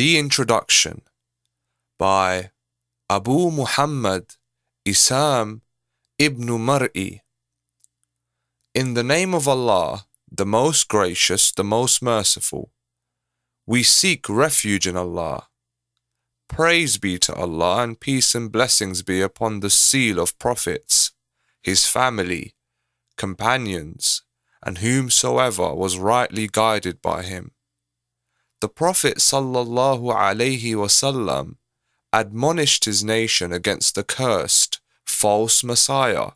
The Introduction by Abu Muhammad Isam ibn Mar'i. In the name of Allah, the most gracious, the most merciful, we seek refuge in Allah. Praise be to Allah and peace and blessings be upon the seal of prophets, his family, companions, and whomsoever was rightly guided by him. The Prophet wasallam admonished his nation against the cursed false Messiah.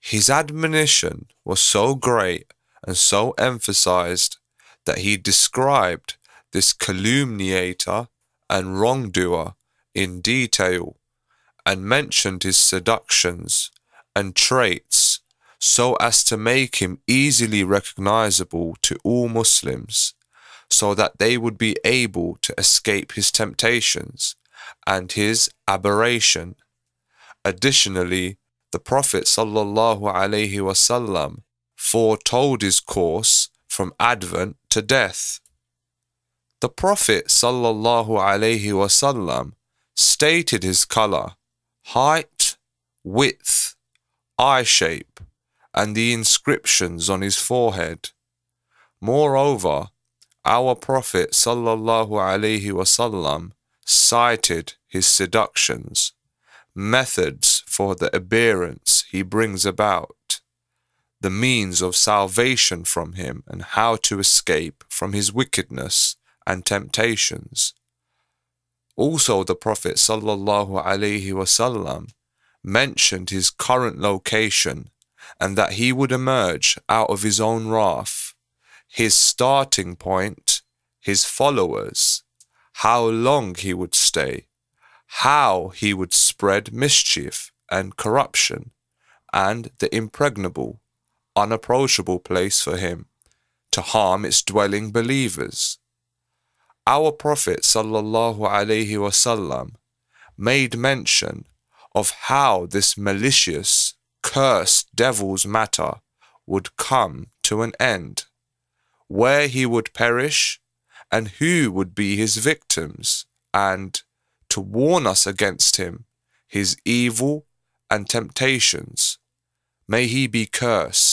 His admonition was so great and so emphasized that he described this calumniator and wrongdoer in detail and mentioned his seductions and traits so as to make him easily recognizable to all Muslims so that they would be able to escape his temptations and his aberration. Additionally, the Prophet wasallam foretold his course from advent to death. The Prophet wasallam stated his color, height, width, eye shape, and the inscriptions on his forehead. Moreover, our Prophet sallallahu alaihi wasallam cited his seductions, methods for the aberrance he brings about, the means of salvation from him, and how to escape from his wickedness and temptations. Also, the Prophet sallallahu alaihi wasallam mentioned his current location and that he would emerge out of his own wrath his starting point, his followers, how long he would stay, how he would spread mischief and corruption, and the impregnable, unapproachable place for him to harm its dwelling believers. Our Prophet sallallahu alaihi wasallam made mention of how this malicious, cursed devil's matter would come to an end where he would perish, and who would be his victims, and to warn us against him, his evil and temptations. May he be cursed.